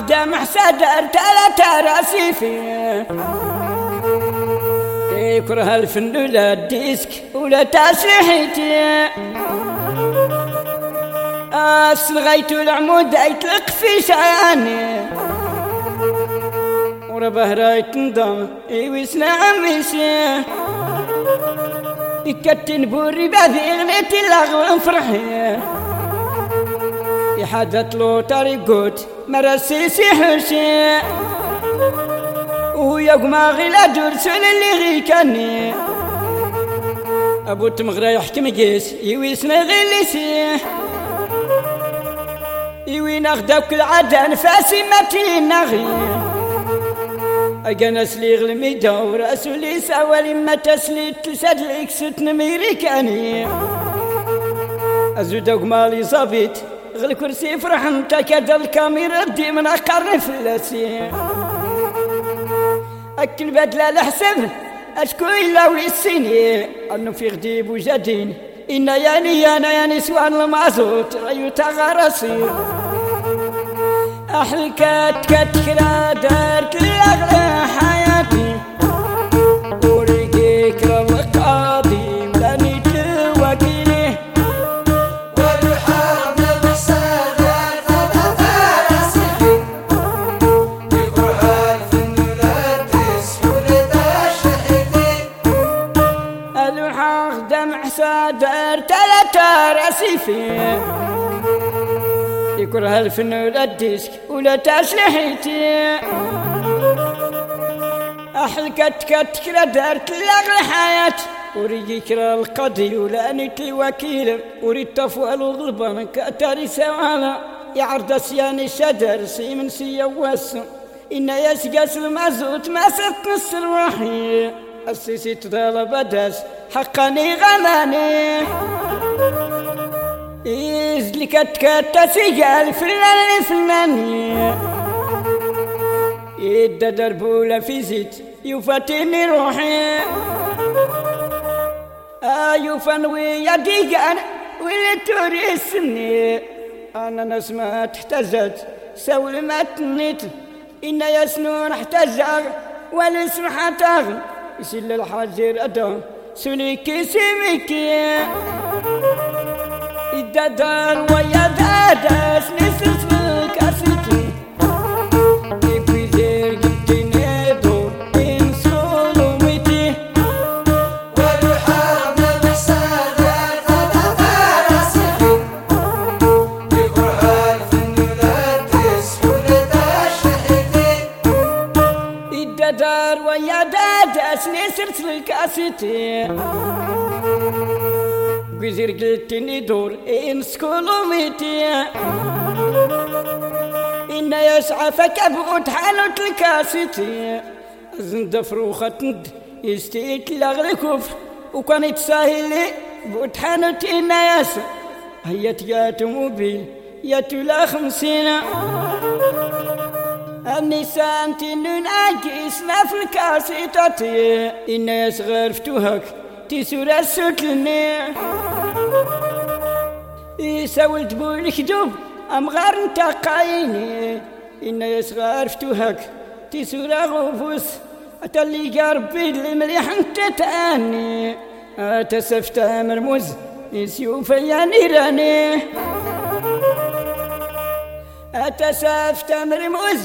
دار تلا راسي فيه. يكره الفن ولا الديسك ولا تسليحتي أصلغيت العمود يطلق في شأني. وربه رايت نظام يوسنا عميسي يكتن بوري بهذه غنيت اللغو فرحي. يحدث له طريقوت مرسيسي حسي ويا قماغي لا درسل اللي غي كاني ابو تمغرا يحكم قيس يويسنا غليسي يوي ناخدك العدا نفاسي ماتي نغي أجنس لي غلمي دور أسولي سوالي ما تسلي تلسد ليك ست نميريكاني أزود مالي صابيت غل كرسي فرحم تكاد الكاميرا دي من أقرن فلاسي أكل بدلة الحسب أشكو إلا ويسيني. أنه في غديب وجدين إن ياني أنا يا نسوان المازوت أيو تغرسي أحلكت كتكرا دارت الأغلى الوحاق دمع صدر تلاتة رسيفي يكره الفن ولا الديسك ولا تسلحيتي أحلكت كتكرا دارت لغل حياة وريد يكرا القضي ولا أنت الوكيل. وريد تفوال الغلبان كأتاري سوالا. يعرض سياني الشجر سي من سي وسم إن يسقس المازوت ما ستنس الوحي السيسي تضال بدس حقاني غماني إزلي كت كت سيجال فلان فلاني يد دربولة في زيت يفتني روحي. آيو فنوي يدي أنا ولتوريسني أنا نسمة احتزت سول ما تنيت إن يسنون احتزر والاسم حتغ يسل الحجر أدم سليكي سميكي. الددار ويا دادس نسس الددار ويا دادس نسس بالكاسيتي وزير قلتني دور انسكولو ميتي إن يسعى فكبوت حالت الكاسيتي زند فروخة يستيت لغركوف وكان يتساهل بوت حانت إن يسعى هيا تيات موبيل يا تلا خمسين. النسان تنون أجيس في الكاسيتاتي إن يصغر فتوهك تسور السكني يساول تبول كدوب أم غار نتاقايني. إن يصغر فتوهك تسور غوفوس أتلي قربي المليح انت تاني أتسفت مرموز يسيوف يعني راني أتسفت مرموز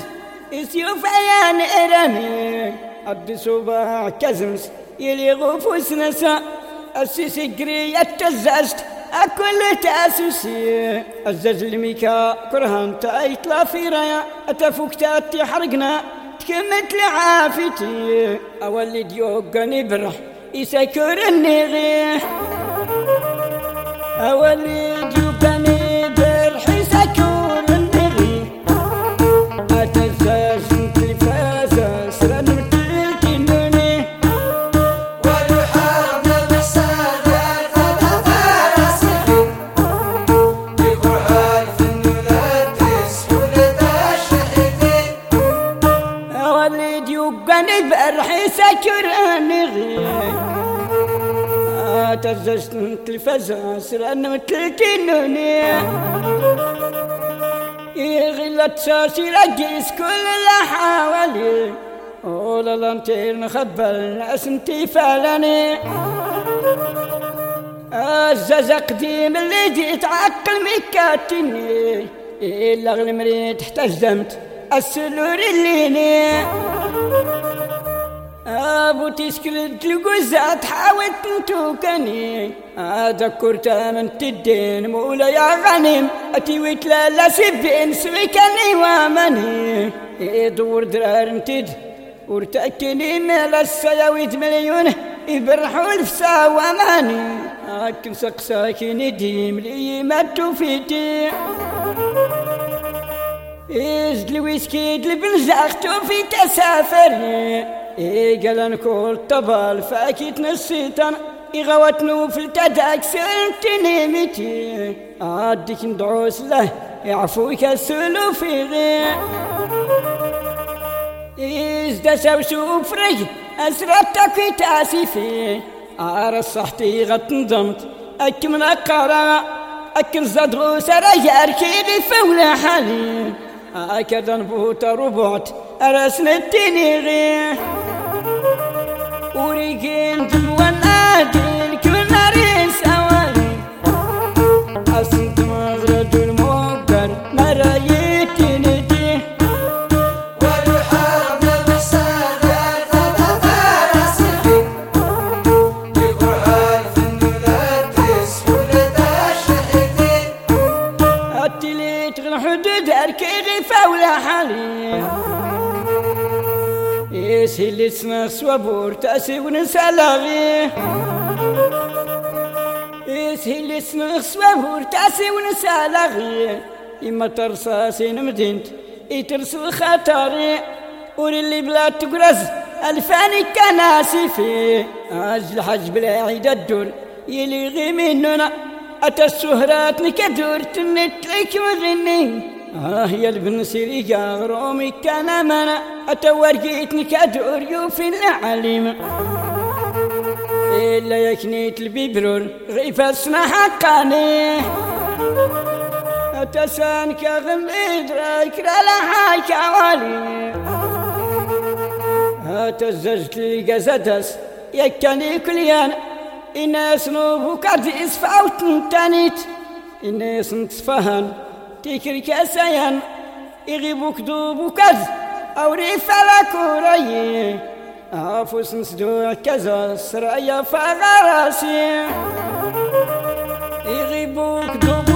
يعني راني عبد صباح كزمس يلي غفوس نسا. السيسي قري التزازت أكل تأسسي. الزز الميكا كرهان تايتلا في رايا أتفوك تأتي حرقنا تكمت لعافتي. أولي ديوغاني برح يسكر النغي أولي ديوغاني برحي سكر نغي تزجت التلفزة سرن متلكنوني غلت ساسي رقيس كل اللي حوالي ولا لانتير نخبى الناس انتي فعلني الزز قديم اللي جيت عقل مكاتني. إلا المريت احتجمت السلور الليني. أبو تسكلت القزة تحاول تنتوكني اذكرت من تدين مولا يا غنم أتي لا سبين سويكني وامني. يدور درار انتد ورتأكني مال السياويت مليون. يبرحوا الفسا واماني اكن سقساكي نديم لي ما توفيتي. إيش الويسكي البنزاختو في تسافري قال نكون طبال فاكيت نسيتن إغوتنو في التداك سنتني متي عادك ندعوس له يعفوك السلو في غير إزدا سوسو فري أسرتك في تاسفي عار صحتي غتنضمت أكمل أقرأ. أكل زدغو سرا ياركي فولا حالي. هكذا نبوت ربعت أرسنا التنيغي وريقين دلوان آدل كل نارين سوالي أصنت مغرد المقدر مرايت ندي والحرب بالسادات تتفارى سفين بقرآن في النولاد ولد الشهيدين التليت غير حدود أركيغي فولا حالي اسمه سوابور تأسي ونسالاغي اسمه سوابور تأسي ونسالاغي إما ترصاصين مدينت يترسل خطري وري اللي بلا تقرز الفاني كناسي فيه أجل حج بلا عيد الدور يلغي مننا أتى السهرات نكدور تنتلك مغني آه يا البن سيريقا غرومي كان منا أتى ورقيت نكدور يوفي العليم إلا يكنيت البيبرور غيف السنا حقاني أتسانك غم إدراك لا حاجة والي هتزجت لي قزدس يكني كليان. إنا سنوبك عديس فاوت تانيت إنا سنتصفهن تكري كأسيان يغيبوك دوبوك أو ريف على كوري عافوس نسدو كذا سرأيا فغراسي يغيبوك دوبوك